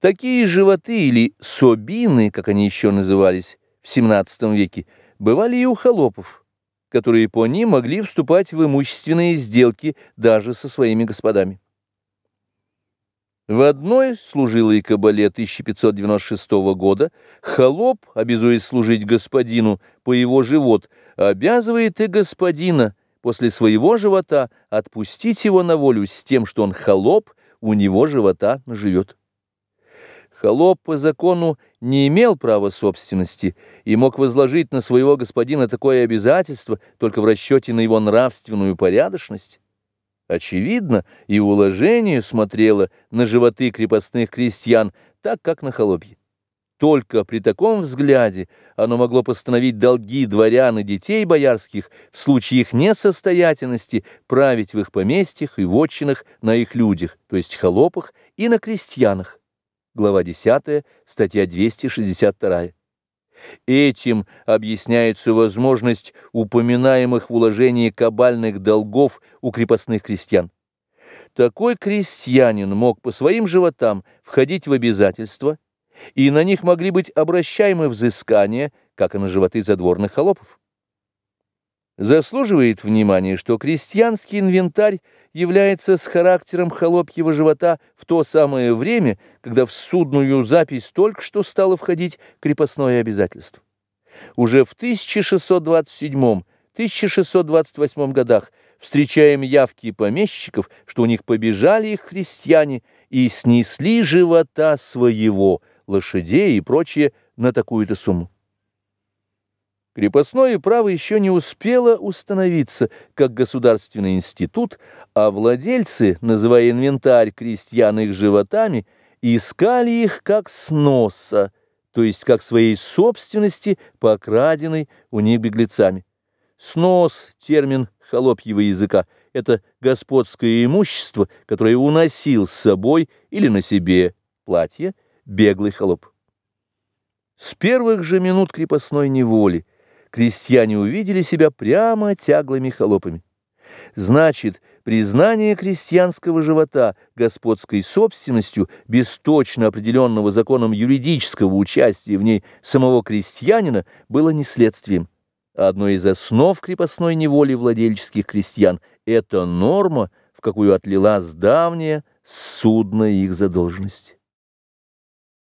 Такие животы или собины, как они еще назывались в XVII веке, бывали и у холопов, которые по ним могли вступать в имущественные сделки даже со своими господами. В одной служилой кабале 1596 года холоп, обязуясь служить господину по его живот, обязывает и господина после своего живота отпустить его на волю с тем, что он холоп, у него живота живет. Холоп по закону не имел права собственности и мог возложить на своего господина такое обязательство только в расчете на его нравственную порядочность. Очевидно, и уложение смотрело на животы крепостных крестьян так, как на холопье. Только при таком взгляде оно могло постановить долги дворян и детей боярских в случае их несостоятельности править в их поместьях и вотчинах на их людях, то есть холопах и на крестьянах глава 10, статья 262. Этим объясняется возможность упоминаемых в уложении кабальных долгов у крепостных крестьян. Такой крестьянин мог по своим животам входить в обязательства, и на них могли быть обращаемы взыскания, как и на животы задворных холопов. Заслуживает внимания, что крестьянский инвентарь является с характером холопьего живота в то самое время, когда в судную запись только что стало входить крепостное обязательство. Уже в 1627-1628 годах встречаем явки помещиков, что у них побежали их крестьяне и снесли живота своего, лошадей и прочее на такую-то сумму. Крепостное право еще не успело установиться как государственный институт, а владельцы, называя инвентарь крестьян их животами, искали их как сноса, то есть как своей собственности, покраденной у них беглецами. Снос – термин холопьего языка, это господское имущество, которое уносил с собой или на себе платье беглый холоп. С первых же минут крепостной неволи крестьяне увидели себя прямо тяглыми холопами. Значит, признание крестьянского живота господской собственностью без точно определенного законом юридического участия в ней самого крестьянина было не следствием. Одной из основ крепостной неволи владельческих крестьян – это норма, в какую отлилась давняя судная их задолженность.